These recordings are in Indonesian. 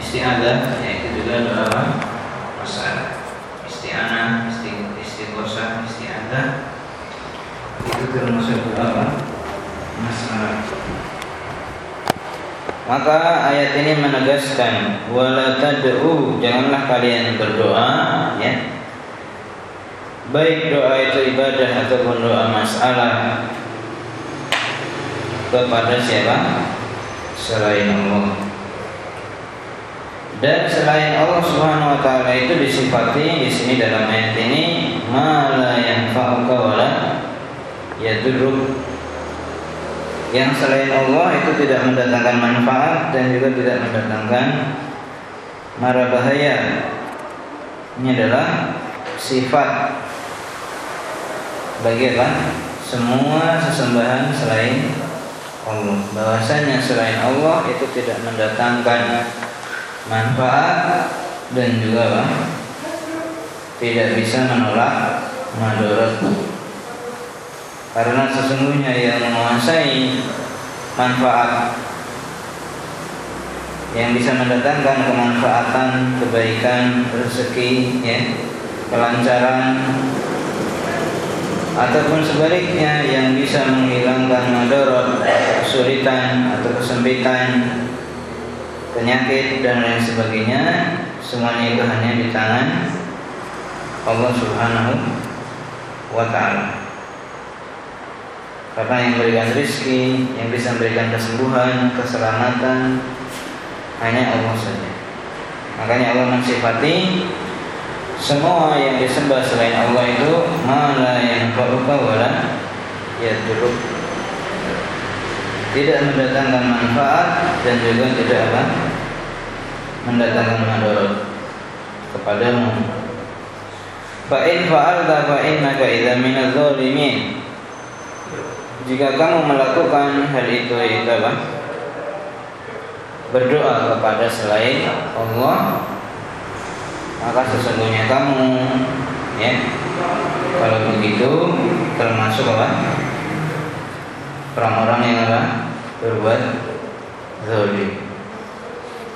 isti'adzah yaitu juga doa masalah isti'anah, istighosah, isti'adzah itu termasuk doa masalah. Maka ayat ini menegaskan wala tad'u janganlah kalian berdoa ya. Baik doa itu ibadah ataupun doa masalah kepada siapa? Selain Allah dan selain Allah Subhanahu wa taala itu disifati di sini dalam ayat ini mala yang wala yadurruk yang selain Allah itu tidak mendatangkan manfaat dan juga tidak mendatangkan mara bahaya ini adalah sifat bagi apa? Semua sesembahan selain Allah. Bahwasanya selain Allah itu tidak mendatangkan manfaat dan juga apa? Tidak bisa menolak madorot. Karena sesungguhnya yang menguasai manfaat yang bisa mendatangkan kemanfaatan, kebaikan, rezeki, ya, kelancaran, ataupun sebaliknya yang bisa menghilangkan madorot, kesulitan atau kesempitan, penyakit dan lain sebagainya, semuanya itu hanya di tangan Allah Subhanahu wa taala. Karena yang memberikan rezeki, yang bisa memberikan kesembuhan, keselamatan hanya Allah saja. Makanya Allah mensifati semua yang disembah selain Allah itu mana yang fa'uka wala yaduruk tidak mendatangkan manfaat dan juga tidak apa mendatangkan madarat kepadamu. Fa in fa'alta fa innaka idza minadz zalimin. Jika kamu melakukan hal itu itu apa? Berdoa kepada selain Allah maka sesungguhnya kamu ya. Kalau begitu termasuk apa? Orang-orang yang apa? Berbuat zalim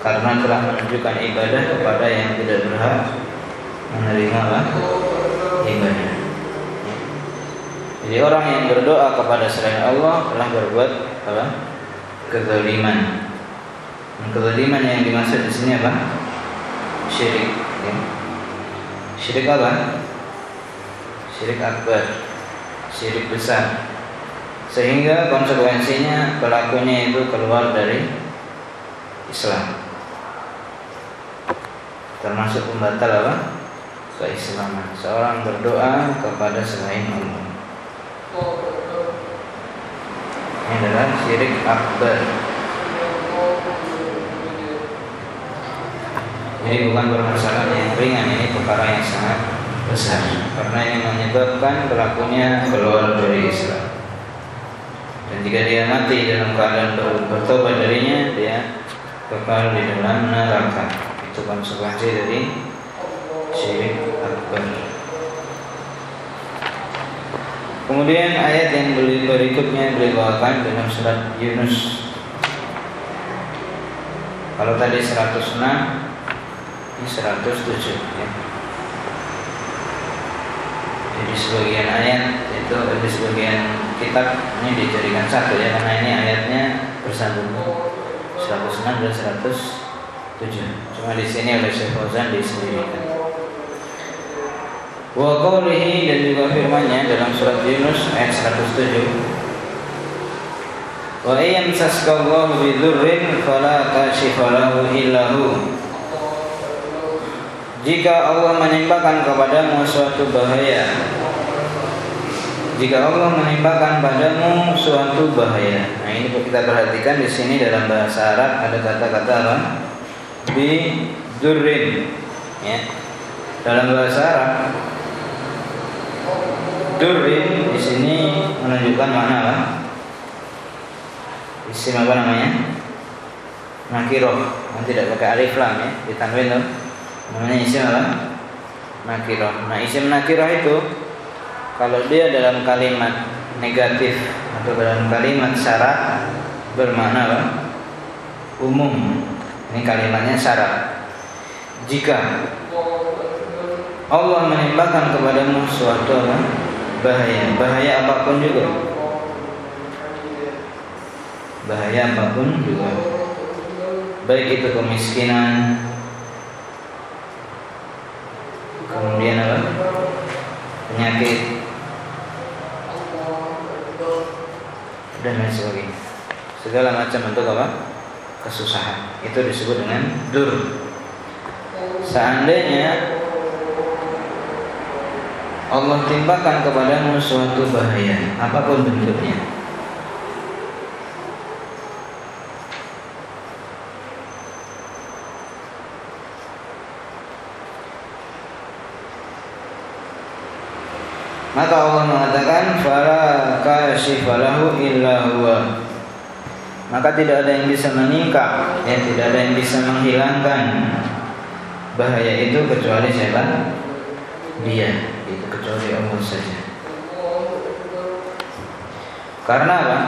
karena telah menunjukkan ibadah kepada yang tidak berhak menerima apa ibadah. Jadi orang yang berdoa kepada selain Allah telah berbuat apa? Kezaliman. Kezaliman yang dimaksud di sini apa? Syirik ya. Syirik apa? Syirik akbar. Syirik besar. Sehingga konsekuensinya pelakunya itu keluar dari Islam Termasuk pembatal apa? Keislaman Seorang berdoa kepada selain Allah Ini adalah syirik akbar Ini bukan permasalahan yang ringan, ini perkara yang sangat besar karena ini menyebabkan pelakunya keluar dari Islam. Dan jika dia mati dalam keadaan bertobat darinya, dia kekal di dalam neraka. Itu konsekuensi dari syirik akbar. Kemudian ayat yang berikutnya beliau bawakan dalam surat Yunus. Kalau tadi 106 ini 107 ya. Jadi sebagian ayat itu di sebagian kitab ini dijadikan satu ya karena ini ayatnya bersambung 106 dan 107. Cuma di sini oleh Syekh Fauzan disendirikan. Wa qawlihi dan juga firman-Nya dalam surat Yunus ayat 107 Wa ayyam saskallahu bidurrin fala kashifa lahu illahu jika Allah menimpakan kepadamu suatu bahaya jika Allah menimpakan padamu suatu bahaya. Nah ini kita perhatikan di sini dalam bahasa Arab ada kata-kata apa bi durrin ya dalam bahasa Arab durrin di sini menunjukkan mana apa isim apa namanya nakiroh tidak pakai alif lam ya ditanwin tuh namanya isim apa? Nakirah. Nah isim nakirah itu kalau dia dalam kalimat negatif atau dalam kalimat syarat bermakna apa? Umum. Ini kalimatnya syarat. Jika Allah menimpakan kepadamu suatu apa? bahaya, bahaya apa pun juga. Bahaya apa pun juga. Baik itu kemiskinan, kemudian apa? Penyakit, dan lain sebagainya. Segala macam bentuk apa? Kesusahan. Itu disebut dengan dur. Seandainya Allah timpakan kepadamu suatu bahaya, apa pun bentuknya. Maka Allah mengatakan fala kashifalahu illa huwa. Maka tidak ada yang bisa meningkap, ya tidak ada yang bisa menghilangkan bahaya itu kecuali siapa? Dia, itu kecuali Allah saja. Karena apa?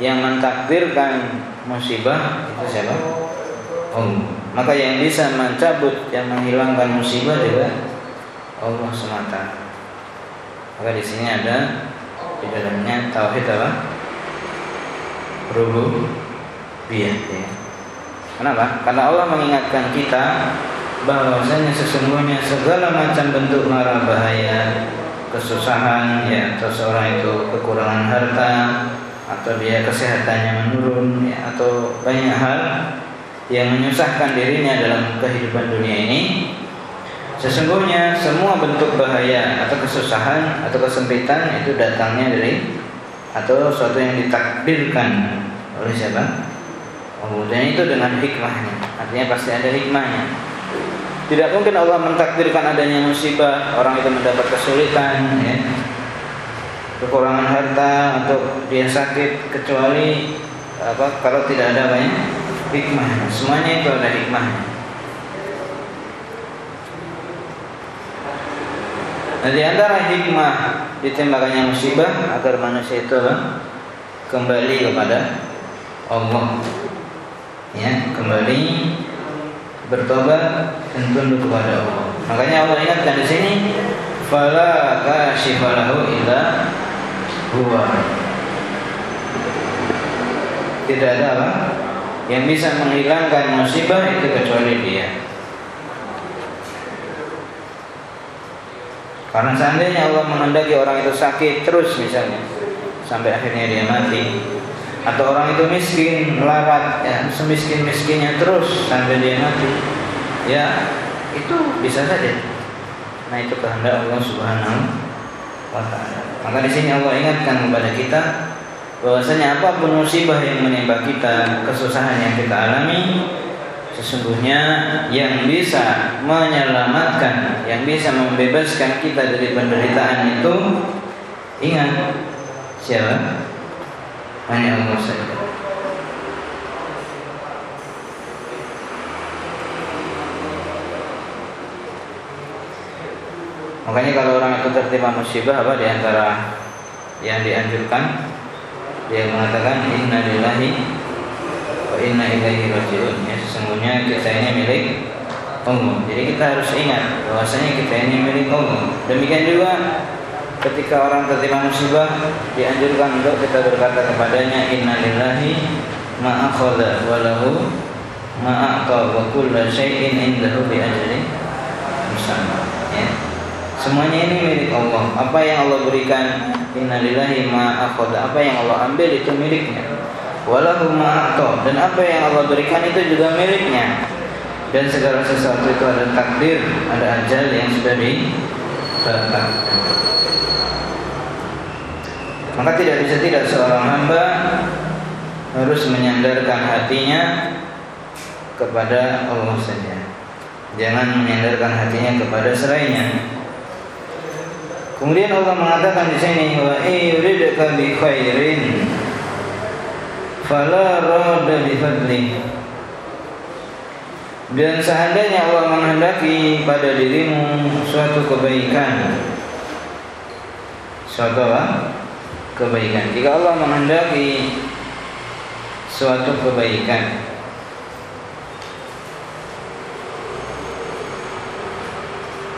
Yang mentakdirkan musibah itu siapa? Allah. Maka yang bisa mencabut, yang menghilangkan musibah juga Allah semata. Maka di sini ada di dalamnya tauhid apa? Rububiyah ya. Kenapa? Karena Allah mengingatkan kita bahwasanya sesungguhnya segala macam bentuk mara bahaya, kesusahan ya atau seorang itu kekurangan harta atau dia kesehatannya menurun ya, atau banyak hal yang menyusahkan dirinya dalam kehidupan dunia ini Sesungguhnya semua bentuk bahaya atau kesusahan atau kesempitan itu datangnya dari atau sesuatu yang ditakdirkan oleh siapa? Dan itu dengan hikmahnya. Artinya pasti ada hikmahnya. Tidak mungkin Allah mentakdirkan adanya musibah, orang itu mendapat kesulitan, ya, kekurangan harta atau dia sakit kecuali apa kalau tidak ada banyak hikmah. Semuanya itu ada hikmahnya. Nah di antara hikmah ditembakannya musibah agar manusia itu kembali kepada Allah. Ya, kembali bertobat dan tunduk kepada Allah. Makanya Allah ingatkan di sini fala kashifalahu illa huwa. Tidak ada apa yang bisa menghilangkan musibah itu kecuali Dia. Karena seandainya Allah menghendaki orang itu sakit terus misalnya sampai akhirnya dia mati atau orang itu miskin melarat ya semiskin miskinnya terus sampai dia mati. Ya itu bisa saja. Nah itu kehendak Allah Subhanahu wa taala. Maka di sini Allah ingatkan kepada kita bahwasanya apa pun musibah yang menimpa kita kesusahan yang kita alami Sesungguhnya yang bisa menyelamatkan, yang bisa membebaskan kita dari penderitaan itu ingat siapa? Hanya Allah saja. Makanya kalau orang itu tertimpa musibah apa di antara yang dianjurkan? Dia mengatakan inna lillahi wa inna ilaihi rajiun. Ya sesungguhnya kita ini milik Allah jadi kita harus ingat bahwasanya kita ini milik Allah demikian juga ketika orang tertimpa musibah dianjurkan untuk kita berkata kepadanya inna lillahi ma akhadha wa lahu ma a'ta wa kullu syai'in indahu bi ajali musamma. Ya. Semuanya ini milik Allah. Apa yang Allah berikan innalillahi ma apa yang Allah ambil itu miliknya. Walahu ma'ato dan apa yang Allah berikan itu juga miliknya. Dan segala sesuatu itu ada takdir ada ajal yang sudah ditetapkan maka tidak bisa tidak seorang hamba harus menyandarkan hatinya kepada Allah saja. Jangan menyandarkan hatinya kepada serainya. Kemudian Allah mengatakan di sini wa yuridka bi khairin fala rada bi dan seandainya Allah menghendaki pada dirimu suatu kebaikan suatu apa? kebaikan. Jika Allah menghendaki suatu kebaikan,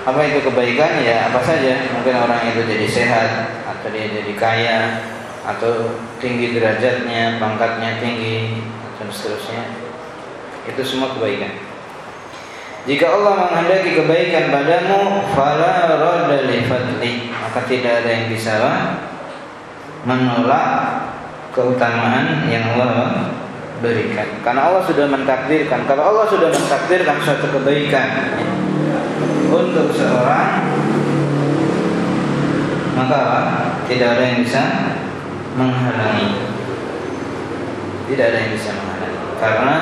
apa itu kebaikan? Ya apa saja. Mungkin orang itu jadi sehat atau dia jadi kaya atau tinggi derajatnya pangkatnya tinggi dan seterusnya. Itu semua kebaikan. Jika Allah menghendaki kebaikan padamu fala radda maka tidak ada yang bisa menolak keutamaan yang Allah berikan. Karena Allah sudah mentakdirkan. Kalau Allah sudah mentakdirkan suatu kebaikan untuk seorang, maka tidak ada yang bisa menghalangi. Tidak ada yang bisa menghalangi. Karena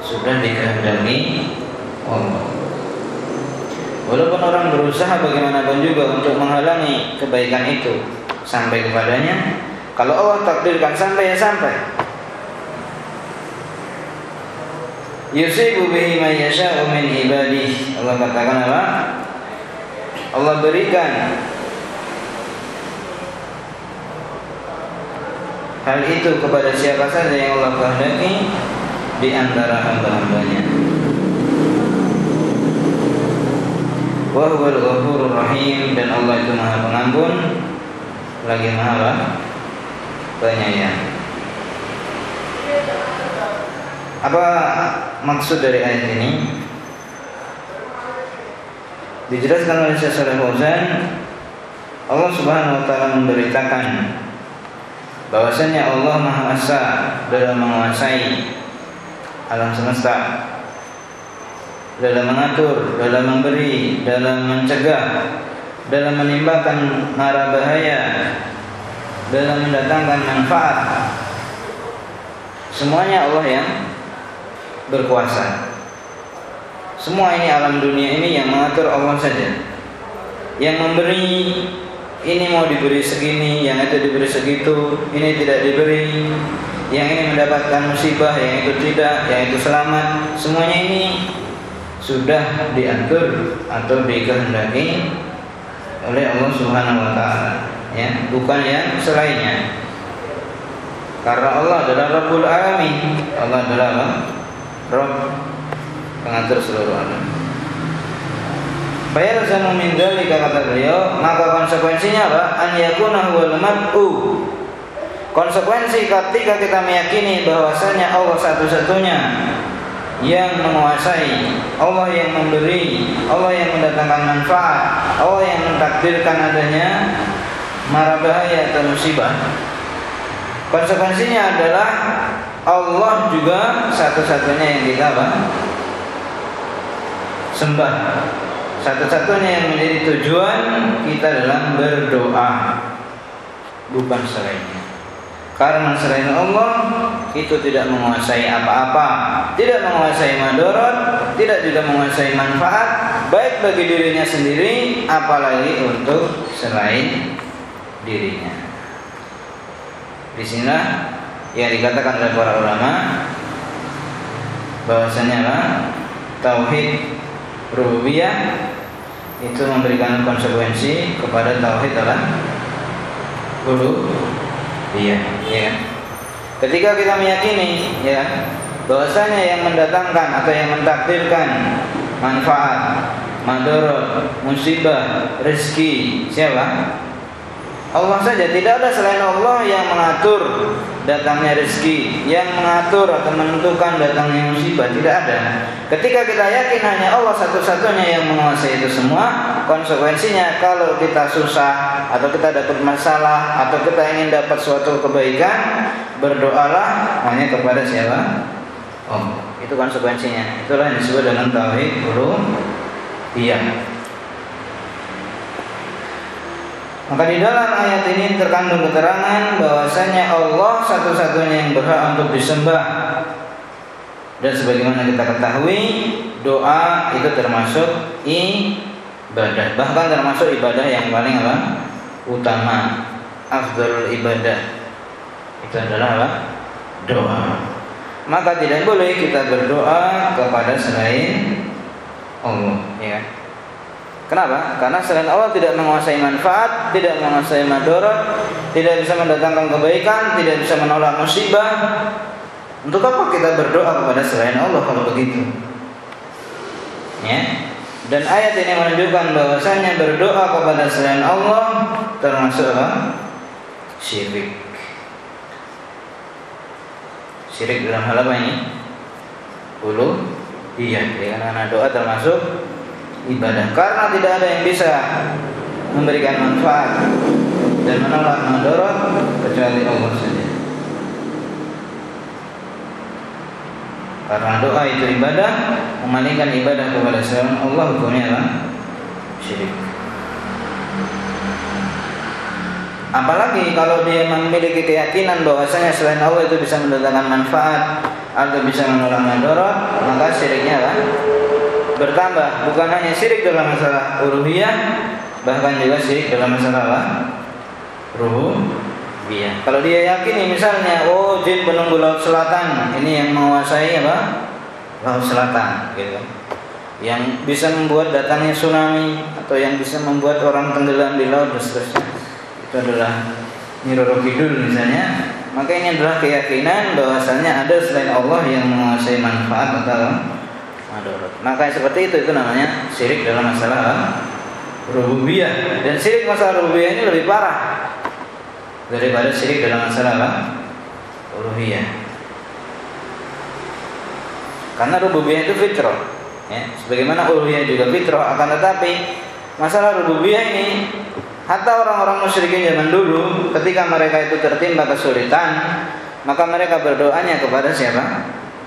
sudah dikehendaki Allah. Walaupun orang berusaha bagaimanapun juga untuk menghalangi kebaikan itu sampai kepadanya, kalau Allah takdirkan sampai ya sampai. Yusibu bihi man yasha'u min ibadihi. Allah katakan apa? Allah berikan hal itu kepada siapa saja yang Allah kehendaki di antara hamba-hambanya. wa huwal ghafurur rahim dan Allah itu Maha Pengampun lagi Maha penyayang. Apa maksud dari ayat ini? Dijelaskan oleh Syekh Saleh Fauzan Allah Subhanahu wa taala memberitakan bahwasanya Allah Maha Esa dalam menguasai alam semesta dalam mengatur, dalam memberi, dalam mencegah, dalam menimbulkan mara bahaya, dalam mendatangkan manfaat. Semuanya Allah yang berkuasa. Semua ini alam dunia ini yang mengatur Allah saja. Yang memberi ini mau diberi segini, yang itu diberi segitu, ini tidak diberi, yang ini mendapatkan musibah, yang itu tidak, yang itu selamat. Semuanya ini sudah diatur atau dikehendaki oleh Allah Subhanahu wa taala ya bukan yang selainnya karena Allah adalah Rabbul Alamin Allah adalah? Rabb pengatur seluruh alam Bayar min dzalika kata beliau, maka konsekuensinya apa? An yakuna huwal mad'u. Konsekuensi ketika kita meyakini bahwasanya Allah satu-satunya yang menguasai, Allah yang memberi, Allah yang mendatangkan manfaat, Allah yang mentakdirkan adanya mara bahaya atau musibah. Konsekuensinya adalah Allah juga satu-satunya yang kita apa? sembah. Satu-satunya yang menjadi tujuan kita dalam berdoa, bukan selainnya. Karena selain Allah itu tidak menguasai apa-apa, tidak menguasai madorot, tidak juga menguasai manfaat, baik bagi dirinya sendiri, apalagi untuk selain dirinya. Di sini yang dikatakan oleh para ulama bahwasanya lah tauhid rububiyah itu memberikan konsekuensi kepada tauhid adalah Iya, ya. Ketika kita meyakini ya bahwasanya yang mendatangkan atau yang mentakdirkan manfaat, madorot, musibah, rezeki siapa? Allah saja tidak ada selain Allah yang mengatur datangnya rezeki, yang mengatur atau menentukan datangnya musibah tidak ada. Ketika kita yakin hanya Allah satu-satunya yang menguasai itu semua, konsekuensinya kalau kita susah atau kita dapat masalah atau kita ingin dapat suatu kebaikan, berdoalah hanya kepada siapa? Allah. Itu konsekuensinya. Itulah yang disebut dengan tauhid Iya. Maka di dalam ayat ini terkandung keterangan bahwasanya Allah satu-satunya yang berhak untuk disembah. Dan sebagaimana kita ketahui, doa itu termasuk ibadah. Bahkan termasuk ibadah yang paling apa? utama. Afdalul ibadah. Itu adalah apa? Doa. Maka tidak boleh kita berdoa kepada selain Allah, ya. Kenapa? Karena selain Allah tidak menguasai manfaat, tidak menguasai madorot, tidak bisa mendatangkan kebaikan, tidak bisa menolak musibah. Untuk apa kita berdoa kepada selain Allah kalau begitu? Ya. Dan ayat ini menunjukkan bahwasanya berdoa kepada selain Allah termasuk? Syirik. Syirik dalam hal apa ini? Ulu iya, ya karena doa termasuk ibadah. Karena tidak ada yang bisa memberikan manfaat dan menolak madarat kecuali Allah saja. Karena doa itu ibadah, memalingkan ibadah kepada selain Allah hukumnya apa? Syirik. Apalagi kalau dia memiliki keyakinan bahwasanya selain Allah itu bisa mendatangkan manfaat atau bisa menolak madarat, maka syiriknya apa? Bertambah. Bukan hanya syirik dalam masalah uluhiyah, bahkan juga syirik dalam masalah apa? Rububiyah. Kalau dia yakin misalnya, oh jin penunggu laut selatan, ini yang menguasai apa? Laut selatan, gitu. Yang bisa membuat datangnya tsunami atau yang bisa membuat orang tenggelam di laut dan seterusnya itu adalah Nyiroro Kidul misalnya maka ini adalah keyakinan bahwasanya ada selain Allah yang menguasai manfaat atau madarat maka seperti itu itu namanya syirik dalam masalah rububiyah dan syirik masalah rububiyah ini lebih parah daripada syirik dalam masalah apa? uluhiyah karena rububiyah itu fitrah ya sebagaimana uluhiyah juga fitrah akan tetapi masalah rububiyah ini Hatta orang-orang musyrikin zaman dulu ketika mereka itu tertimpa kesulitan, maka mereka berdoanya kepada siapa?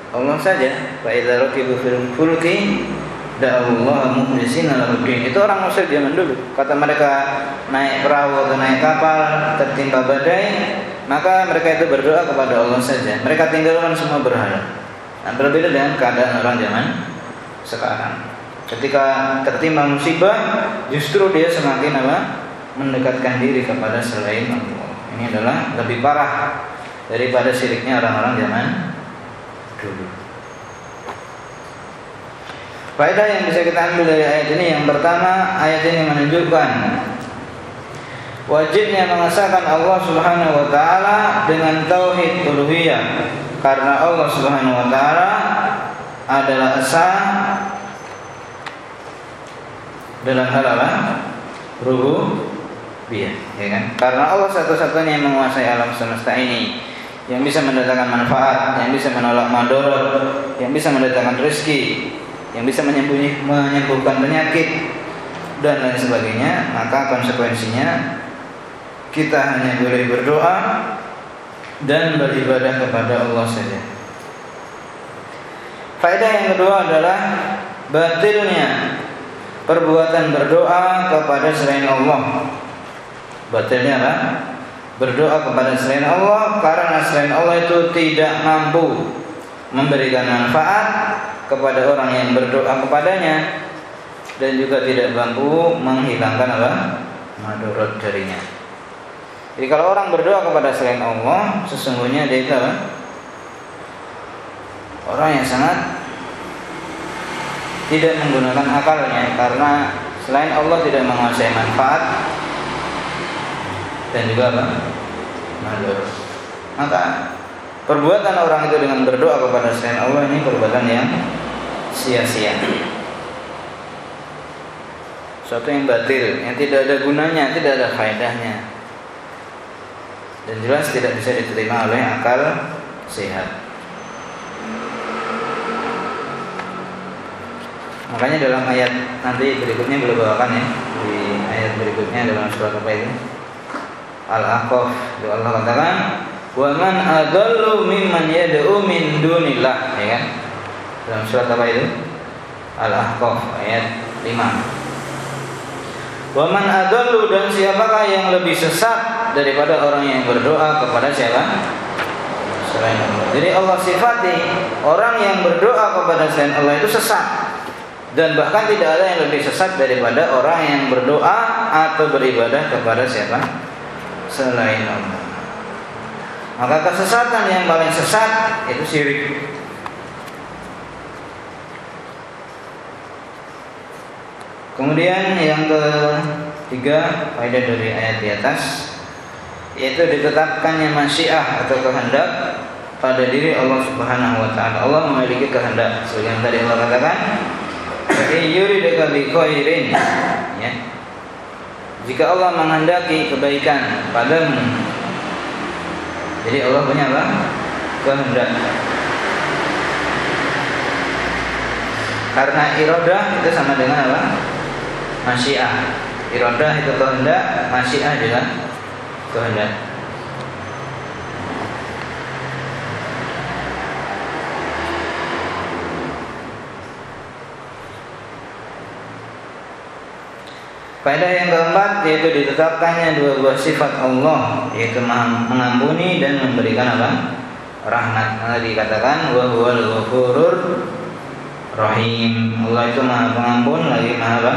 Allah saja. Fa idza rakibu fil fulki da'allahu mukhlishina lahuddin. Itu orang musyrik zaman dulu. Kata mereka naik perahu atau naik kapal tertimpa badai, maka mereka itu berdoa kepada Allah saja. Mereka tinggalkan semua berhala. Nah, berbeda dengan keadaan orang zaman sekarang. Ketika tertimpa musibah, justru dia semakin apa? mendekatkan diri kepada selain Allah. Ini adalah lebih parah daripada syiriknya orang-orang zaman dulu. Faedah yang bisa kita ambil dari ayat ini yang pertama, ayat ini menunjukkan wajibnya mengesahkan Allah Subhanahu wa taala dengan tauhid uluhiyah karena Allah Subhanahu wa taala adalah esa dalam hal apa? Ruhu Iya, ya kan? Karena Allah satu-satunya yang menguasai alam semesta ini, yang bisa mendatangkan manfaat, yang bisa menolak madorot, yang bisa mendatangkan rezeki, yang bisa menyembuhi, menyembuhkan penyakit dan lain sebagainya, maka konsekuensinya kita hanya boleh berdoa dan beribadah kepada Allah saja. Faedah yang kedua adalah batilnya perbuatan berdoa kepada selain Allah Batilnya apa? Berdoa kepada selain Allah karena selain Allah itu tidak mampu memberikan manfaat kepada orang yang berdoa kepadanya dan juga tidak mampu menghilangkan apa? madorot darinya. Jadi kalau orang berdoa kepada selain Allah, sesungguhnya dia itu apa? Orang yang sangat tidak menggunakan akalnya karena selain Allah tidak menguasai manfaat dan juga apa? Madur. Maka perbuatan orang itu dengan berdoa kepada selain Allah ini perbuatan yang sia-sia. Suatu yang batil, yang tidak ada gunanya, tidak ada faedahnya. Dan jelas tidak bisa diterima oleh akal sehat. Makanya dalam ayat nanti berikutnya boleh bawakan ya di ayat berikutnya dalam surat apa itu? Al-Ahqaf Allah katakan wa man adallu mimman yad'u min dunillah ya kan? Dalam surat apa itu? Al-Ahqaf ayat 5 wa man adallu dan siapakah yang lebih sesat daripada orang yang berdoa kepada siapa? Selain Allah. Jadi Allah sifati orang yang berdoa kepada selain Allah itu sesat. Dan bahkan tidak ada yang lebih sesat daripada orang yang berdoa atau beribadah kepada siapa selain Allah. Maka kesesatan yang paling sesat itu syirik. Kemudian yang ketiga faedah dari ayat di atas yaitu ditetapkannya masyiah atau kehendak pada diri Allah Subhanahu wa taala. Allah memiliki kehendak. Sebagian tadi Allah katakan yuridaka bi khairin ya jika Allah menghendaki kebaikan padamu jadi Allah punya apa? Kehendak. Karena irodah itu sama dengan apa? Masyiah. Irodah itu kehendak masyiah juga kehendak Faedah yang keempat yaitu ditetapkannya dua buah sifat Allah yaitu mengampuni dan memberikan apa? rahmat. Nah, dikatakan wa huwal ghafurur rahim. Allah itu Maha Pengampun lagi Maha apa?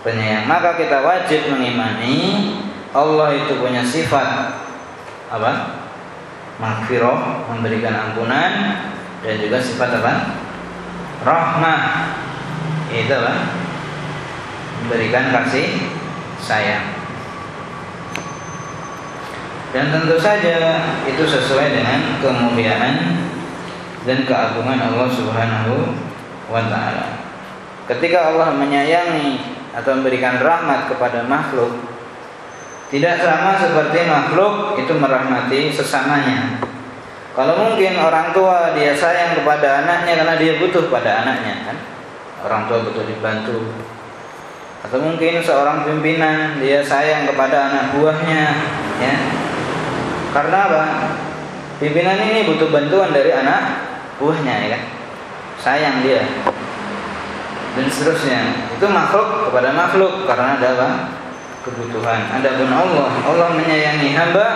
penyayang. Maka kita wajib mengimani Allah itu punya sifat apa? Maghfirah, memberikan ampunan dan juga sifat apa? Rahmah. Itu apa? Memberikan kasih sayang. Dan tentu saja itu sesuai dengan kemuliaan dan keagungan Allah Subhanahu wa taala. Ketika Allah menyayangi atau memberikan rahmat kepada makhluk, tidak sama seperti makhluk itu merahmati sesamanya. Kalau mungkin orang tua dia sayang kepada anaknya karena dia butuh pada anaknya kan. Orang tua butuh dibantu, atau mungkin seorang pimpinan dia sayang kepada anak buahnya ya. Karena apa? Pimpinan ini butuh bantuan dari anak buahnya ya kan? Sayang dia. Dan seterusnya. Itu makhluk kepada makhluk karena ada apa? Kebutuhan. Adapun Allah Allah menyayangi hamba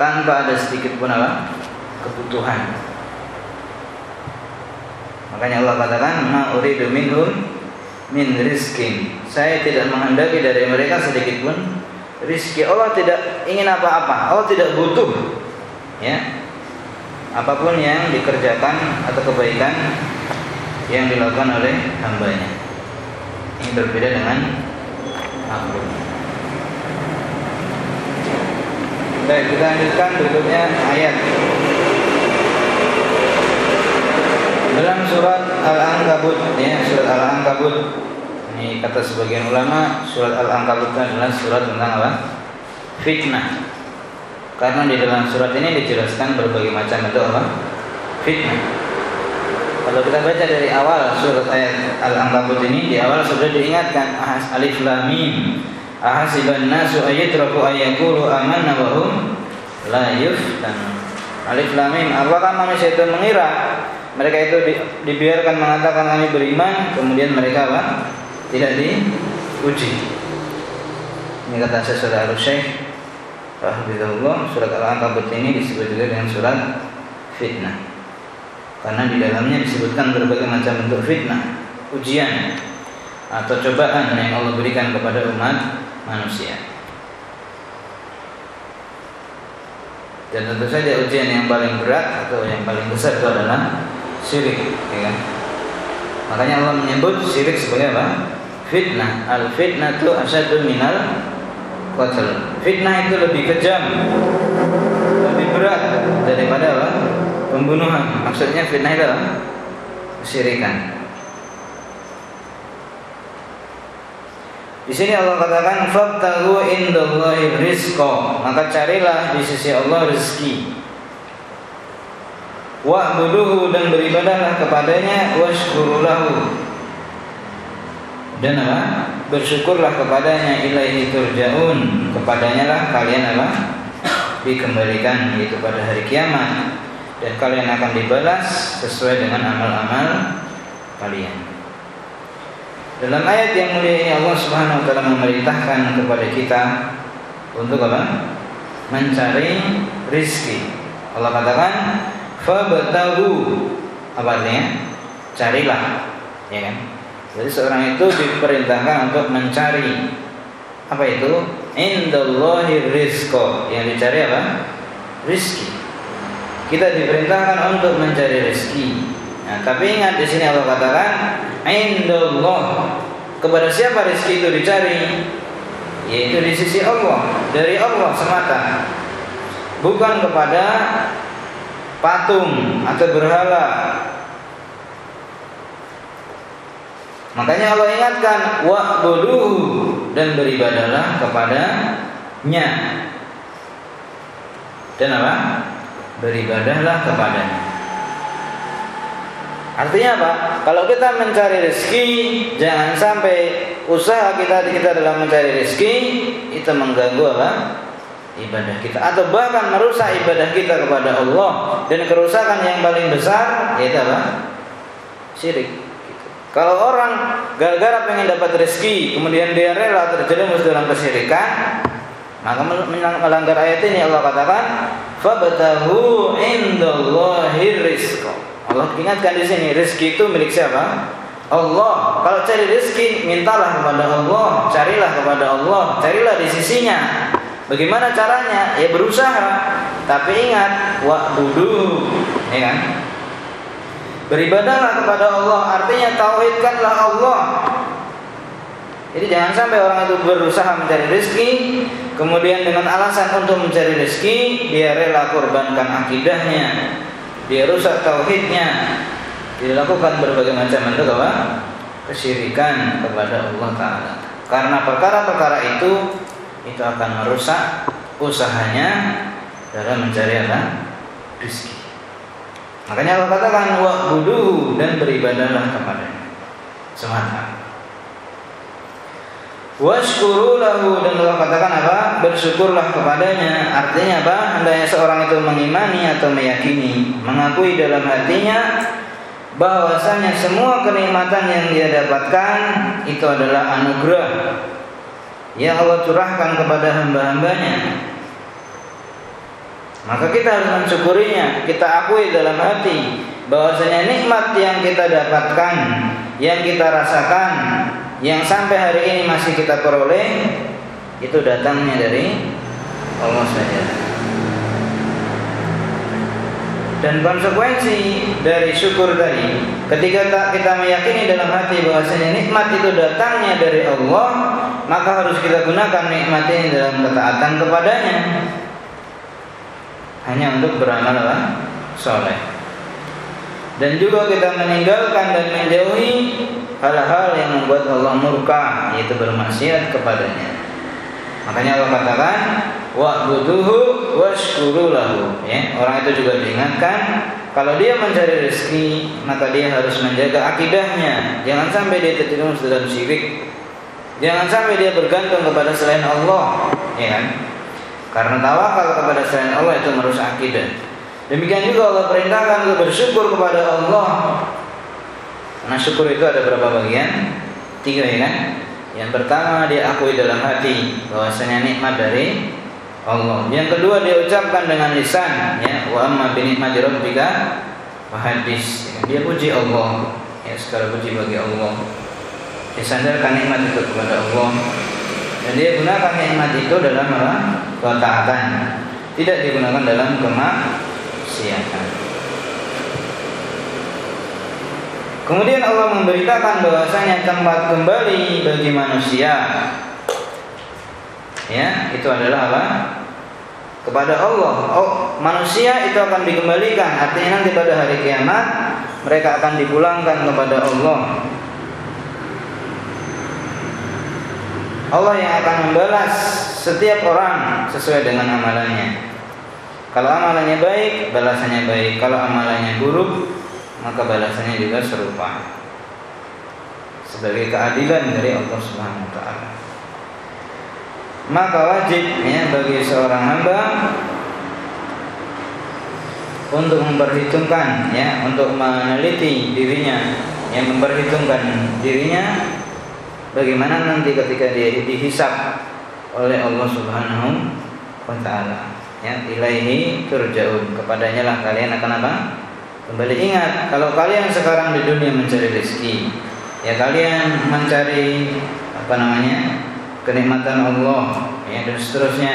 tanpa ada sedikit pun apa? Kebutuhan. Makanya Allah katakan ma uridu minhum min rizkin. Saya tidak menghendaki dari mereka sedikit pun rizki. Allah tidak ingin apa-apa. Allah tidak butuh. Ya. Apa pun yang dikerjakan atau kebaikan yang dilakukan oleh hambanya. Ini berbeda dengan makhluk. Baik, kita lanjutkan berikutnya ayat dalam surat Al-Ankabut ya surat Al-Ankabut. Ini kata sebagian ulama surat Al-Ankabut adalah surat tentang apa? Fitnah. Karena di dalam surat ini dijelaskan berbagai macam bentuk apa? Fitnah. Kalau kita baca dari awal surat ayat Al-Ankabut ini di awal sudah diingatkan ahas alif lam mim. Ahasiban nasu ayatraku ayakulu amanna wa la yuftan alif lam mim. Apakah manusia itu mengira mereka itu di, dibiarkan mengatakan kami beriman kemudian mereka apa? Tidak diuji. Ini kata saya saudara Syekh Rahmatullah surat Al-Ankabut ini disebut juga dengan surat fitnah. Karena di dalamnya disebutkan berbagai macam bentuk fitnah ujian atau cobaan yang Allah berikan kepada umat manusia. Dan tentu saja ujian yang paling berat atau yang paling besar itu adalah syirik ya kan? Makanya Allah menyebut syirik sebagai apa? Fitnah. Al fitnah itu asyadun minal qatl. Fitnah itu lebih kejam lebih berat daripada apa? Pembunuhan. Maksudnya fitnah itu apa? Kesyirikan. Di sini Allah katakan fabtahu indallahi rizqa. Maka carilah di sisi Allah rezeki wa'buduhu dan beribadahlah kepadanya washkurulahu dan apa? bersyukurlah kepadanya ilaihi turja'un kepadanya lah kalian apa? dikembalikan yaitu pada hari kiamat dan kalian akan dibalas sesuai dengan amal-amal kalian dalam ayat yang mulia ini Allah Subhanahu wa taala memerintahkan kepada kita untuk apa? mencari rizki Allah katakan fabtahu apa artinya? Carilah ya kan? Jadi seorang itu diperintahkan untuk mencari. Apa itu? Indallahi rizqo. Yang dicari apa? Rizki. Kita diperintahkan untuk mencari rizki. Nah, tapi ingat di sini Allah katakan indallah. Kepada siapa rizki itu dicari? Yaitu di sisi Allah dari Allah semata. Bukan kepada patung atau berhala Makanya Allah ingatkan wa'buduhu dan beribadalah kepadanya. Dan apa? Beribadahlah kepadanya. Artinya apa? Kalau kita mencari rezeki, jangan sampai usaha kita kita dalam mencari rezeki itu mengganggu apa? Ibadah kita atau bahkan merusak ibadah kita kepada Allah dan kerusakan yang paling besar yaitu apa? syirik. Kalau orang gara-gara pengen dapat rezeki kemudian dia rela terjerumus dalam kesyirikan, maka melanggar ayat ini Allah katakan fabtahu indallahi rizqa Allah ingatkan di sini rezeki itu milik siapa? Allah. Kalau cari rezeki, mintalah kepada Allah, carilah kepada Allah, carilah di sisinya. Bagaimana caranya? Ya berusaha. Tapi ingat, wa'budu, ya kan? Beribadahlah kepada Allah, artinya tauhidkanlah Allah. Jadi jangan sampai orang itu berusaha mencari rezeki, kemudian dengan alasan untuk mencari rezeki, dia rela korbankan akidahnya, dia rusak tauhidnya dilakukan berbagai macam bentuk apa kesyirikan kepada Allah Taala karena perkara-perkara itu itu akan merusak usahanya dalam mencari apa rezeki makanya Allah katakan budu dan beribadahlah kepadanya semata Washkuru lahu dan Allah katakan apa? Bersyukurlah kepadanya. Artinya apa? Hendaknya seorang itu mengimani atau meyakini, mengakui dalam hatinya bahwasanya semua kenikmatan yang dia dapatkan itu adalah anugerah yang Allah curahkan kepada hamba-hambanya. Maka kita harus mensyukurinya, kita akui dalam hati bahwasanya nikmat yang kita dapatkan, yang kita rasakan yang sampai hari ini masih kita peroleh itu datangnya dari Allah saja. Dan konsekuensi dari syukur tadi, ketika kita meyakini dalam hati bahwasanya nikmat itu datangnya dari Allah, maka harus kita gunakan nikmat ini dalam ketaatan kepadanya. Hanya untuk beramal soleh. Dan juga kita meninggalkan dan menjauhi hal-hal yang membuat Allah murka yaitu bermaksiat kepadanya. Makanya Allah katakan wa'buduhu washkuru lahu ya. Orang itu juga diingatkan kalau dia mencari rezeki maka dia harus menjaga akidahnya. Jangan sampai dia terjerumus dalam syirik. Jangan sampai dia bergantung kepada selain Allah, ya kan? Karena tawakal kepada selain Allah itu merusak akidah. Demikian juga Allah perintahkan untuk bersyukur kepada Allah Nah syukur itu ada berapa bagian? Tiga ya kan? Yang pertama dia akui dalam hati bahwasanya nikmat dari Allah. Yang kedua dia ucapkan dengan lisan ya wa amma bi nikmati rabbika hadis. Dia puji Allah. Ya segala puji bagi Allah. Dia sandarkan nikmat itu kepada Allah. Dan dia gunakan nikmat itu dalam? Ketaatan. Tidak digunakan dalam kemaksiatan. Kemudian Allah memberitakan bahwasanya tempat kembali bagi manusia ya itu adalah apa kepada Allah. Oh manusia itu akan dikembalikan. Artinya nanti pada hari kiamat mereka akan dipulangkan kepada Allah. Allah yang akan membalas setiap orang sesuai dengan amalannya. Kalau amalannya baik balasannya baik. Kalau amalannya buruk maka balasannya juga serupa. Sebagai keadilan dari Allah Subhanahu wa taala. Maka wajib ya bagi seorang hamba untuk memperhitungkan ya untuk meneliti dirinya yang memperhitungkan dirinya bagaimana nanti ketika dia dihisap oleh Allah Subhanahu wa taala. Ya ilaihi turja'un. Kepadanya lah kalian akan apa? Kembali ingat, kalau kalian sekarang di dunia mencari rezeki, ya kalian mencari apa namanya kenikmatan Allah, ya dan seterusnya.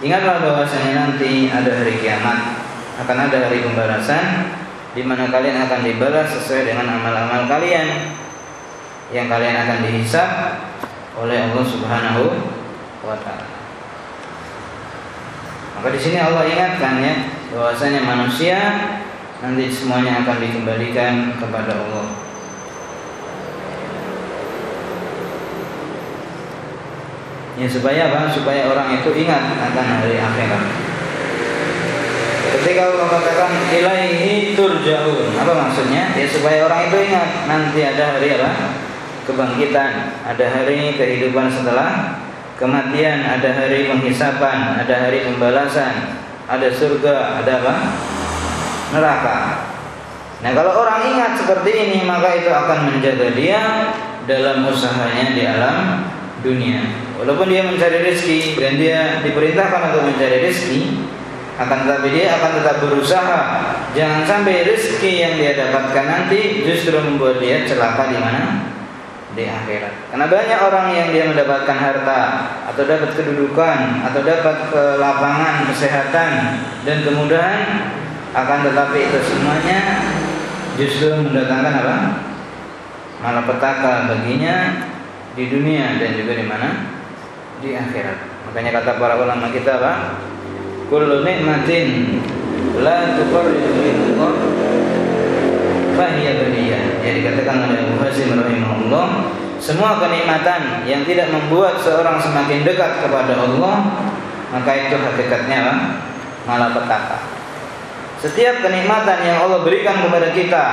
Ingatlah bahwasanya nanti ada hari kiamat, akan ada hari pembalasan, di mana kalian akan dibalas sesuai dengan amal-amal kalian yang kalian akan dihisap oleh Allah Subhanahu wa taala. Maka di sini Allah ingatkan ya bahwasanya manusia nanti semuanya akan dikembalikan kepada Allah. Ya supaya apa? Supaya orang itu ingat akan hari akhirat. Ketika Allah katakan ilaihi turja'un, apa maksudnya? Ya supaya orang itu ingat nanti ada hari apa? Kebangkitan, ada hari kehidupan setelah kematian, ada hari penghisapan, ada hari pembalasan, ada surga, ada apa? Neraka. Nah, kalau orang ingat seperti ini, maka itu akan menjaga dia dalam usahanya di alam dunia. Walaupun dia mencari rezeki dan dia diperintahkan untuk mencari rezeki, akan tetapi dia akan tetap berusaha. Jangan sampai rezeki yang dia dapatkan nanti justru membuat dia celaka di mana? Di akhirat. Karena banyak orang yang dia mendapatkan harta atau dapat kedudukan atau dapat kelapangan, kesehatan dan kemudahan akan tetapi itu semuanya justru mendatangkan apa? Malapetaka baginya di dunia dan juga di mana? di akhirat. Makanya kata para ulama kita apa? Kullu nikmatin la tuqarribu minallah fahiya baliyah. Jadi dikatakan oleh Abu Hasim rahimahullah, semua kenikmatan yang tidak membuat seorang semakin dekat kepada Allah, maka itu hakikatnya apa? malapetaka. Setiap kenikmatan yang Allah berikan kepada kita,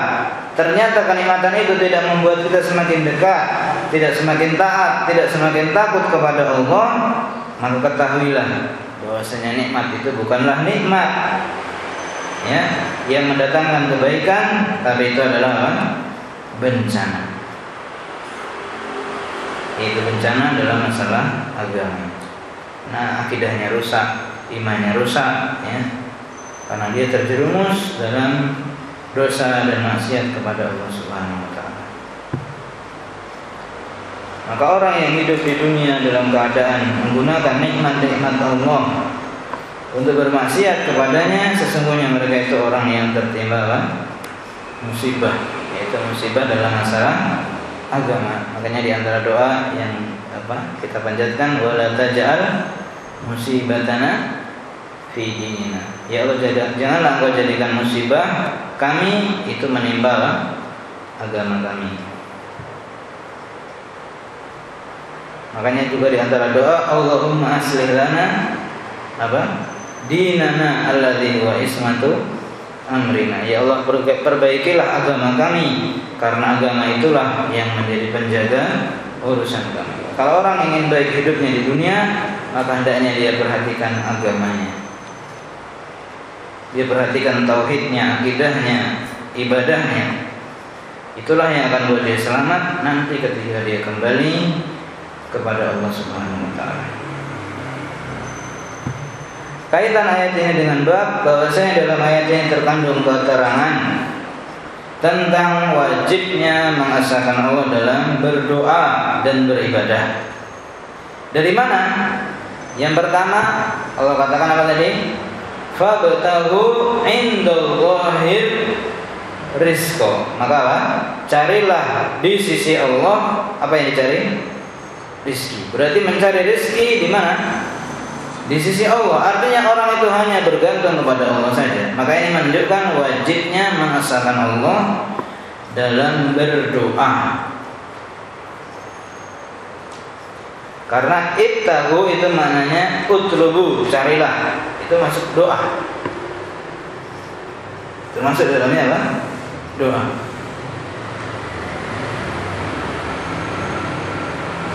ternyata kenikmatan itu tidak membuat kita semakin dekat, tidak semakin taat, tidak semakin takut kepada Allah, maka ketahuilah bahwasanya nikmat itu bukanlah nikmat ya yang mendatangkan kebaikan, tapi itu adalah bencana. Itu bencana dalam masalah agama. Nah, akidahnya rusak, imannya rusak, ya karena dia terjerumus dalam dosa dan maksiat kepada Allah Subhanahu wa taala. Maka orang yang hidup di dunia dalam keadaan menggunakan nikmat-nikmat Allah untuk bermaksiat kepadanya sesungguhnya mereka itu orang yang tertimpa musibah yaitu musibah dalam masalah agama. Makanya di antara doa yang apa kita panjatkan wala taj'al musibatana fi dinina. Ya Allah janganlah engkau jadikan musibah kami itu menimba agama kami. Makanya juga di antara doa Allahumma aslih lana apa? Dinana alladzi wa ismatu amrina. Ya Allah perbaikilah agama kami karena agama itulah yang menjadi penjaga urusan kami. Kalau orang ingin baik hidupnya di dunia, maka hendaknya dia perhatikan agamanya. Dia perhatikan tauhidnya, akidahnya, ibadahnya. Itulah yang akan buat dia selamat nanti ketika dia kembali kepada Allah Subhanahu wa taala. Kaitan ayat ini dengan bab bahwasanya dalam ayat ini terkandung keterangan tentang wajibnya mengesahkan Allah dalam berdoa dan beribadah. Dari mana? Yang pertama Allah katakan apa tadi? Fabtahu indallahir rizqo. Maka apa? Carilah di sisi Allah apa yang dicari? Rizki. Berarti mencari rizki di mana? Di sisi Allah. Artinya orang itu hanya bergantung kepada Allah saja. Maka ini menunjukkan wajibnya mengesahkan Allah dalam berdoa. Karena ibtahu itu maknanya utlubu carilah itu masuk doa. Termasuk dalamnya apa? Doa.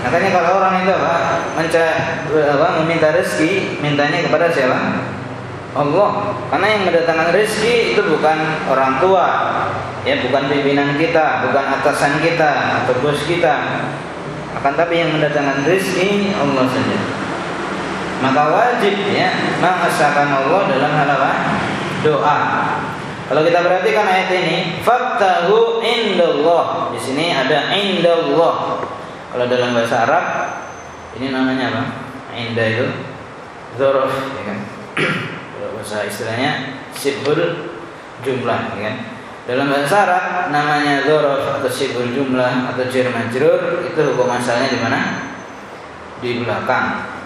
Makanya kalau orang itu apa? Mencari apa? Meminta rezeki mintanya kepada siapa? Allah. Karena yang mendatangkan rezeki itu bukan orang tua. Ya bukan pimpinan kita bukan atasan kita atau bos kita. Akan tapi yang mendatangkan rezeki Allah saja maka wajib ya mengesahkan Allah dalam hal apa? Doa. Kalau kita perhatikan ayat ini, faktahu indallah. Di sini ada indallah. Kalau dalam bahasa Arab ini namanya apa? Indah itu zorof, ya kan? Kalau bahasa istilahnya sibul jumlah, ya kan? Dalam bahasa Arab namanya zorof atau sibul jumlah atau jar majrur itu hukum asalnya di mana? Di belakang.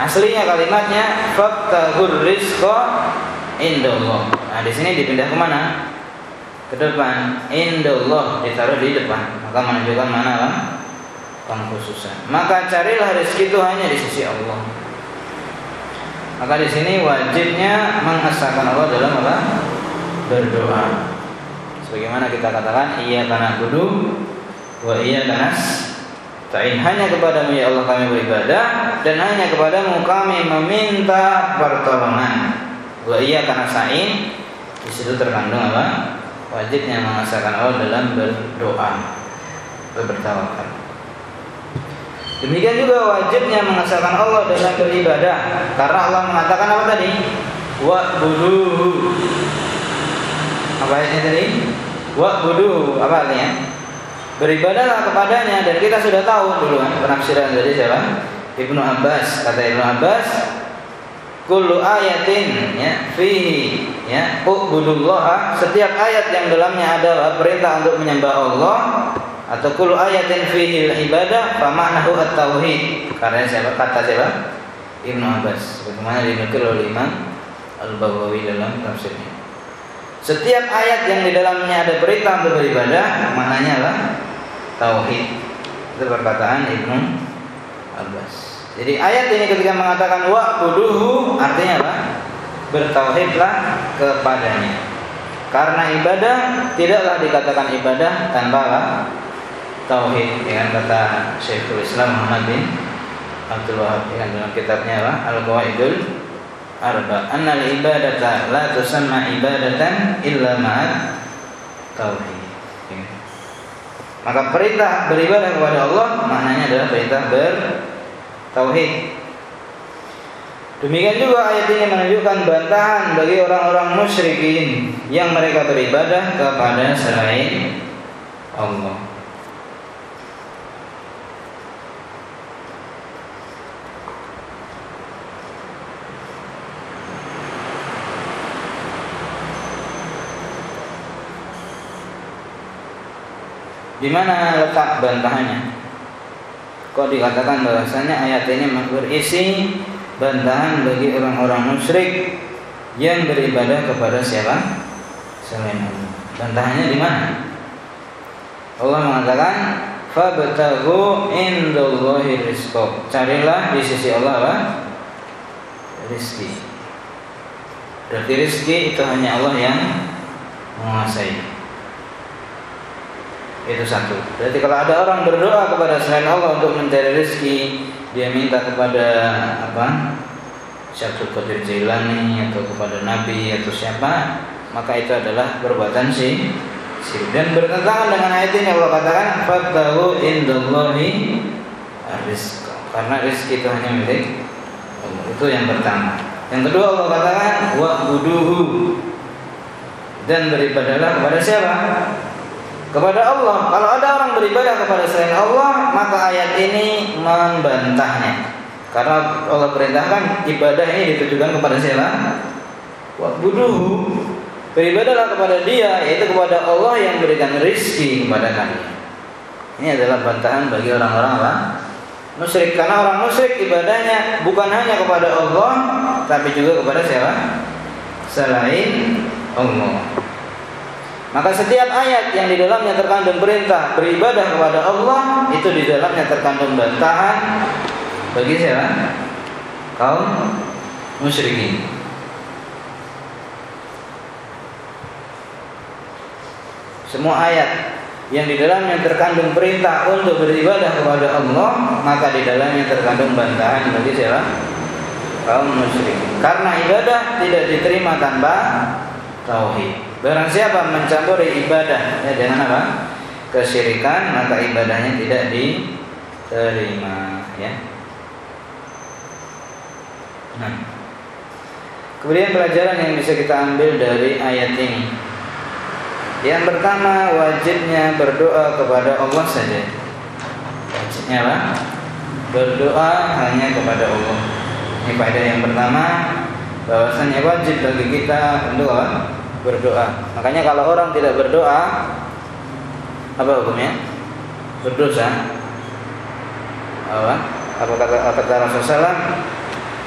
Aslinya kalimatnya faktahur rizqa indallah. Nah, di sini dipindah ke mana? Ke depan. Indallah ditaruh di depan. Maka menunjukkan mana kan? pengkhususan. Maka carilah rezeki itu hanya di sisi Allah. Maka di sini wajibnya mengesahkan Allah dalam apa? Berdoa. Sebagaimana kita katakan, iya karena kudu, wa iya karena Ta'in hanya kepadamu ya Allah kami beribadah dan hanya kepadamu kami meminta pertolongan. Wa iya karena sa'in di situ terkandung apa? Wajibnya mengesahkan Allah dalam berdoa, bertawakal. Demikian juga wajibnya mengesahkan Allah dalam beribadah karena Allah mengatakan apa tadi? Wa buduhu. Apa ayatnya tadi? Wa buduhu. Apa artinya? Beribadahlah kepadanya dan kita sudah tahu dulu kan penafsiran dari siapa? Ibnu Abbas. Kata Ibnu Abbas, kullu ayatin ya fihi ya ubudullah setiap ayat yang dalamnya ada perintah untuk menyembah Allah atau kullu ayatin fihi ibadah fa ma'nahu at-tauhid. Karena siapa? Kata siapa? Ibnu Abbas. Bagaimana dinukil oleh Imam Al-Bawawi dalam tafsirnya? Setiap ayat yang di dalamnya ada perintah untuk beribadah maknanya adalah tauhid. Itu perkataan Ibnu Abbas. Jadi ayat ini ketika mengatakan wa buduhu artinya apa? Bertauhidlah kepadanya. Karena ibadah tidaklah dikatakan ibadah tanpa tauhid. Dengan kata Syekhul Islam Muhammad bin Abdul Wahab. Dengan dalam kitabnya apa? Al-Qawaidul Arba. Annal ibadata la tusamma ibadatan illa ma'at tauhid. Maka perintah beribadah kepada Allah maknanya adalah perintah bertauhid. Demikian juga ayat ini menunjukkan bantahan bagi orang-orang musyrikin yang mereka beribadah kepada selain Allah. Di mana letak bantahannya? Kok dikatakan bahwasanya ayat ini berisi bantahan bagi orang-orang musyrik yang beribadah kepada siapa? Selain Allah. Bantahannya di mana? Allah mengatakan fabtaghu indallahi rizqa. Carilah di sisi Allah apa? Rizki. Berarti rizki itu hanya Allah yang menguasai. Itu satu. Berarti kalau ada orang berdoa kepada selain Allah untuk mencari rezeki, dia minta kepada apa? Syaikhul Qadir Jailani atau kepada Nabi atau siapa, maka itu adalah perbuatan si dan bertentangan dengan ayat ini Allah katakan fatahu indallahi rizq karena rezeki itu hanya milik Allah. Itu yang pertama. Yang kedua Allah katakan wa buduhu dan beribadahlah kepada siapa kepada Allah. Kalau ada orang beribadah kepada selain Allah, maka ayat ini membantahnya. Karena Allah perintahkan ibadah ini ditujukan kepada siapa? Wa'buduhu. Beribadahlah kepada Dia, yaitu kepada Allah yang memberikan rizki kepada kalian. Ini adalah bantahan bagi orang-orang apa? Musyrik. Karena orang musyrik ibadahnya bukan hanya kepada Allah, tapi juga kepada siapa? Selain Allah. Maka setiap ayat yang di dalamnya terkandung perintah beribadah kepada Allah itu di dalamnya terkandung bantahan bagi siapa? Kaum musyrikin. Semua ayat yang di dalamnya terkandung perintah untuk beribadah kepada Allah, maka di dalamnya terkandung bantahan bagi siapa? Kaum musyrikin. Karena ibadah tidak diterima tanpa tauhid. Barang siapa mencampuri ibadah ya dengan apa? Kesyirikan maka ibadahnya tidak diterima ya. Nah. Kemudian pelajaran yang bisa kita ambil dari ayat ini. Yang pertama wajibnya berdoa kepada Allah saja. Wajibnya apa? Berdoa hanya kepada Allah. Ini pada yang pertama bahwasanya wajib bagi kita untuk apa? Berdoa. Makanya kalau orang tidak berdoa, apa hukumnya? Berdosa. Apa? Apa kata apa kata Rasulullah?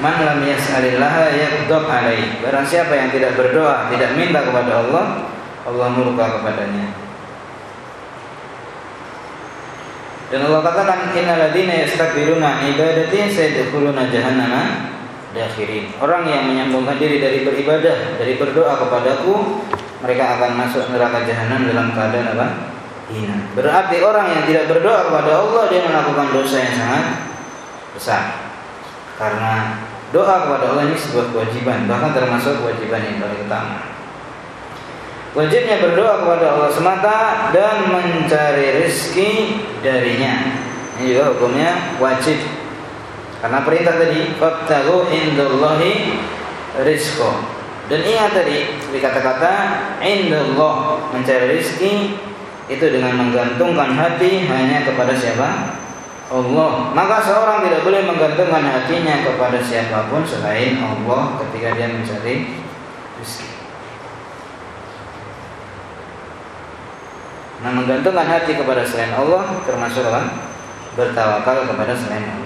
Man lam yas'alillah yaghdab alaih. Barang siapa yang tidak berdoa, tidak minta kepada Allah, Allah murka kepadanya. Dan Allah katakan innalladzina yastakbiruna ibadati sayadkhuluna jahannama dakhirin. Orang yang menyombongkan diri dari beribadah, dari berdoa kepadaku, mereka akan masuk neraka jahanam dalam keadaan apa? Hina. Berarti orang yang tidak berdoa kepada Allah dia melakukan dosa yang sangat besar. Karena doa kepada Allah ini sebuah kewajiban, bahkan termasuk kewajiban yang paling utama. Wajibnya berdoa kepada Allah semata dan mencari rezeki darinya. Ini juga hukumnya wajib karena perintah tadi fabtaghu indallahi rizqa. Dan ingat tadi dikata-kata indallah mencari rezeki itu dengan menggantungkan hati hanya kepada siapa? Allah. Maka seorang tidak boleh menggantungkan hatinya kepada siapa pun selain Allah ketika dia mencari rezeki. Nah, menggantungkan hati kepada selain Allah termasuk apa? Bertawakal kepada selain Allah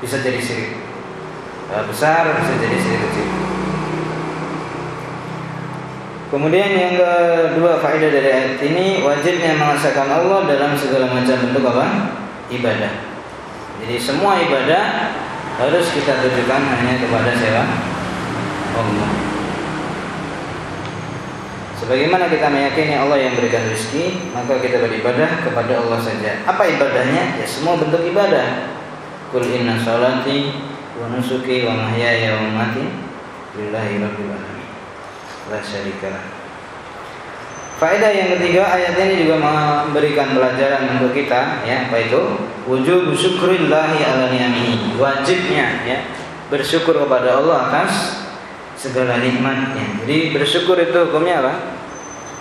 bisa jadi syirik besar bisa jadi syirik kecil Kemudian yang kedua faedah dari ayat ini wajibnya mengesahkan Allah dalam segala macam bentuk apa? Ibadah. Jadi semua ibadah harus kita tujukan hanya kepada siapa? Allah. Sebagaimana kita meyakini Allah yang berikan rezeki, maka kita beribadah kepada Allah saja. Apa ibadahnya? Ya semua bentuk ibadah. Kul inna salati wa nusuki wa mahyaya wa mamati lillahi rabbil alamin. La syarika Faedah yang ketiga ayat ini juga memberikan pelajaran untuk kita ya apa itu wujud syukrillahi ala ni'amihi wajibnya ya bersyukur kepada Allah atas segala nikmatnya. Jadi bersyukur itu hukumnya apa?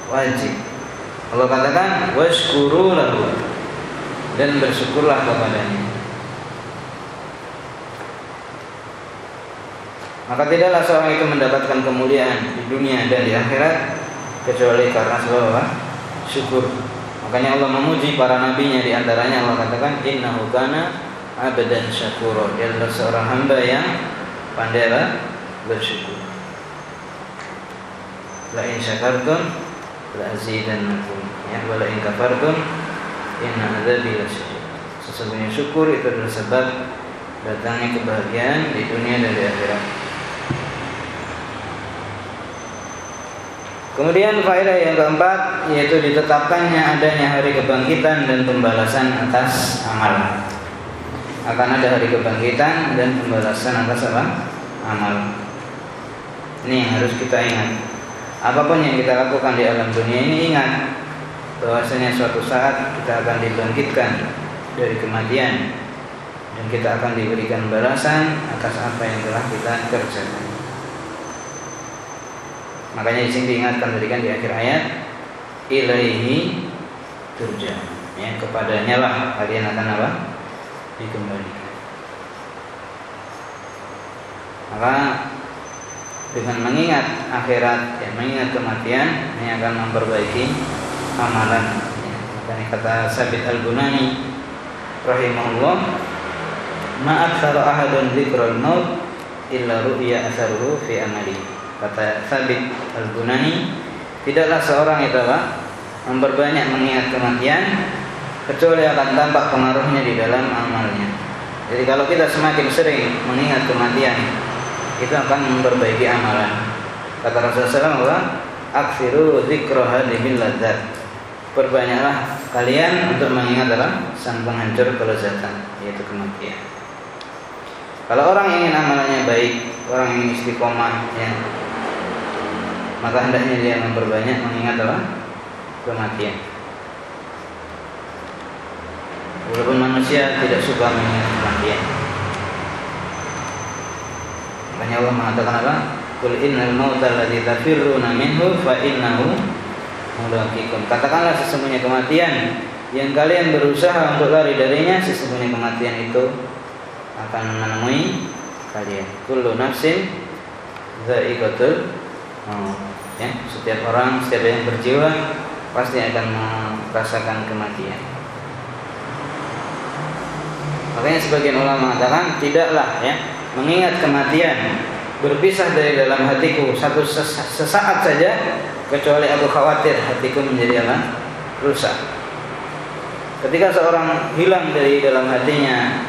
Wajib. Allah katakan washkuru lahu dan bersyukurlah kepadanya. Maka tidaklah seorang itu mendapatkan kemuliaan di dunia dan di akhirat kecuali karena sebab? Syukur. Makanya Allah memuji para nabinya di antaranya Allah katakan innahu kana abdan syakura. Dia adalah seorang hamba yang pandai bersyukur. La in syakartum la azidannakum. Ya wa la in kafartum inna adzabi lasyadid. Sesungguhnya syukur itu adalah sebab datangnya kebahagiaan di dunia dan di akhirat. Kemudian faedah yang keempat yaitu ditetapkannya adanya hari kebangkitan dan pembalasan atas amal. Akan ada hari kebangkitan dan pembalasan atas apa? Amal. Ini yang harus kita ingat. Apa pun yang kita lakukan di alam dunia ini ingat bahwasanya suatu saat kita akan dibangkitkan dari kematian dan kita akan diberikan balasan atas apa yang telah kita kerjakan. Makanya di sini diingatkan tadi kan di akhir ayat ilaihi turja. Ya, kepadanya lah kalian akan apa? Dikembalikan. Maka dengan mengingat akhirat, ya, mengingat kematian, ini akan memperbaiki amalan. Ya, makanya kata Sabit Al Bunani rahimahullah, maaf kalau ahadun dzikral maut illa ru'ya asaruhu fi amali kata Sabit Al-Bunani tidaklah seorang itu apa memperbanyak mengingat kematian kecuali akan tampak pengaruhnya di dalam amalnya. Jadi kalau kita semakin sering mengingat kematian itu akan memperbaiki amalan. Kata Rasulullah SAW aksiru zikroha hadimil ladzat. Perbanyaklah kalian untuk mengingat dalam sang penghancur kelezatan yaitu kematian kalau orang ingin amalannya baik orang ingin istiqomah ya maka hendaknya dia memperbanyak mengingat apa? kematian. Walaupun manusia tidak suka mengingat kematian. Makanya Allah mengatakan apa? Qul innal mauta alladzi tafirruna minhu fa innahu mulaqikum. Katakanlah sesungguhnya kematian yang kalian berusaha untuk lari darinya sesungguhnya kematian itu akan menemui kalian. Kullu nafsin dha'iqatul maut. Ya setiap orang setiap yang berjiwa pasti akan merasakan kematian. Makanya sebagian ulama mengatakan tidaklah ya mengingat kematian berpisah dari dalam hatiku satu sesaat saja kecuali aku khawatir hatiku menjadi apa? Rusak. Ketika seorang hilang dari dalam hatinya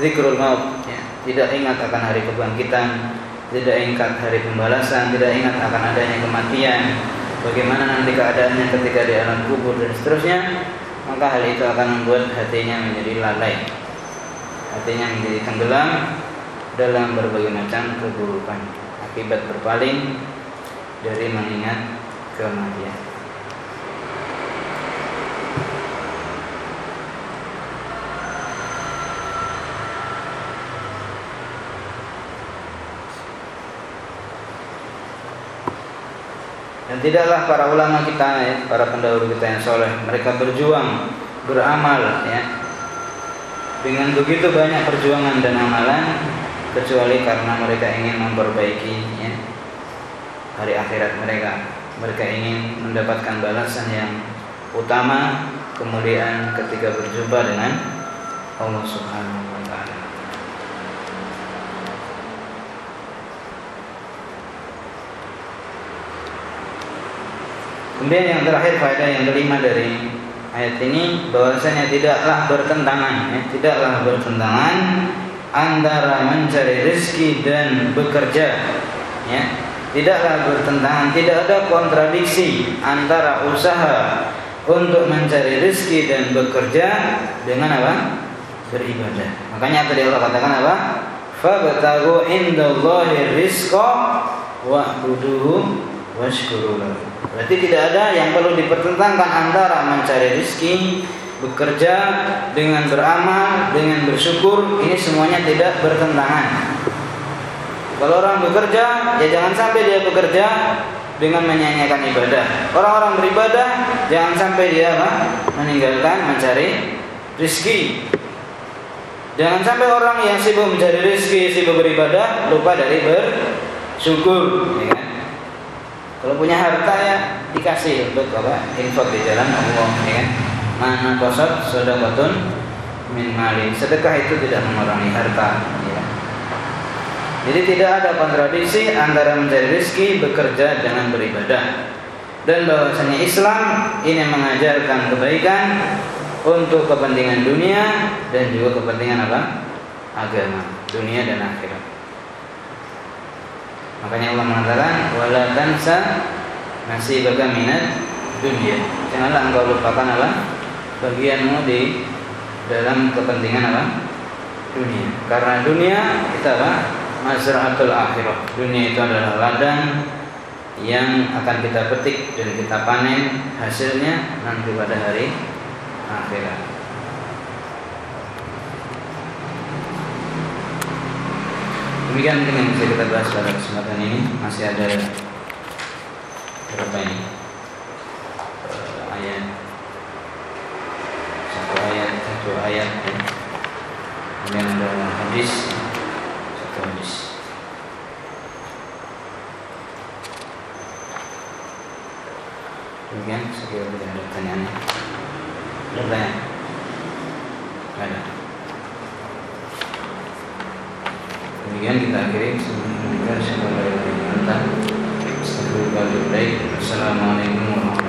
zikrul maut, ya, tidak ingat akan hari kebangkitan, tidak ingat hari pembalasan, tidak ingat akan adanya kematian, bagaimana nanti keadaannya ketika di alam kubur dan seterusnya, maka hal itu akan membuat hatinya menjadi lalai, hatinya menjadi tenggelam dalam berbagai macam keburukan. Akibat berpaling dari mengingat kematian. Dan tidaklah para ulama kita ya, para pendahulu kita yang soleh, mereka berjuang, beramal ya. Dengan begitu banyak perjuangan dan amalan kecuali karena mereka ingin memperbaiki ya, hari akhirat mereka. Mereka ingin mendapatkan balasan yang utama kemuliaan ketika berjumpa dengan Allah Subhanahu wa taala. Kemudian yang terakhir faedah yang kelima dari ayat ini bahwasanya tidaklah bertentangan, ya, tidaklah bertentangan antara mencari rezeki dan bekerja, ya. Tidaklah bertentangan, tidak ada kontradiksi antara usaha untuk mencari rezeki dan bekerja dengan apa? Beribadah. Makanya tadi Allah katakan apa? Fabtagu indallahi rizqa wa'buduhu Berarti tidak ada yang perlu dipertentangkan antara mencari rezeki, bekerja, dengan beramal, dengan bersyukur, ini semuanya tidak bertentangan. Kalau orang bekerja, ya jangan sampai dia bekerja dengan menyanyikan ibadah. Orang-orang beribadah, jangan sampai dia apa? meninggalkan mencari rezeki. Jangan sampai orang yang sibuk mencari rezeki, sibuk beribadah, lupa dari bersyukur. Ya kan? Kalau punya harta ya dikasih untuk apa? Infak di jalan Allah, ya kan? Mana kosot sedekatun min mali. Sedekah itu tidak mengurangi harta, ya. Jadi tidak ada kontradiksi antara mencari rezeki, bekerja dengan beribadah. Dan bahwasanya Islam ini mengajarkan kebaikan untuk kepentingan dunia dan juga kepentingan apa? Agama, dunia dan akhirat. Makanya Allah mengatakan wala tansa nasibaka minat dunia. Janganlah engkau lupakan apa? bagianmu di dalam kepentingan apa? dunia. Karena dunia kita apa? Mazra'atul akhirah. Dunia itu adalah ladang yang akan kita petik dan kita panen hasilnya nanti pada hari akhirat. Demikian mungkin yang bisa kita bahas pada kesempatan ini masih ada berapa ini? Uh, ayat. Satu ayat satu ayat ya. kemudian ada hadis satu hadis. Demikian sekiranya tidak ada pertanyaan. Ada pertanyaan? Ada demikian kita akhiri semoga Assalamualaikum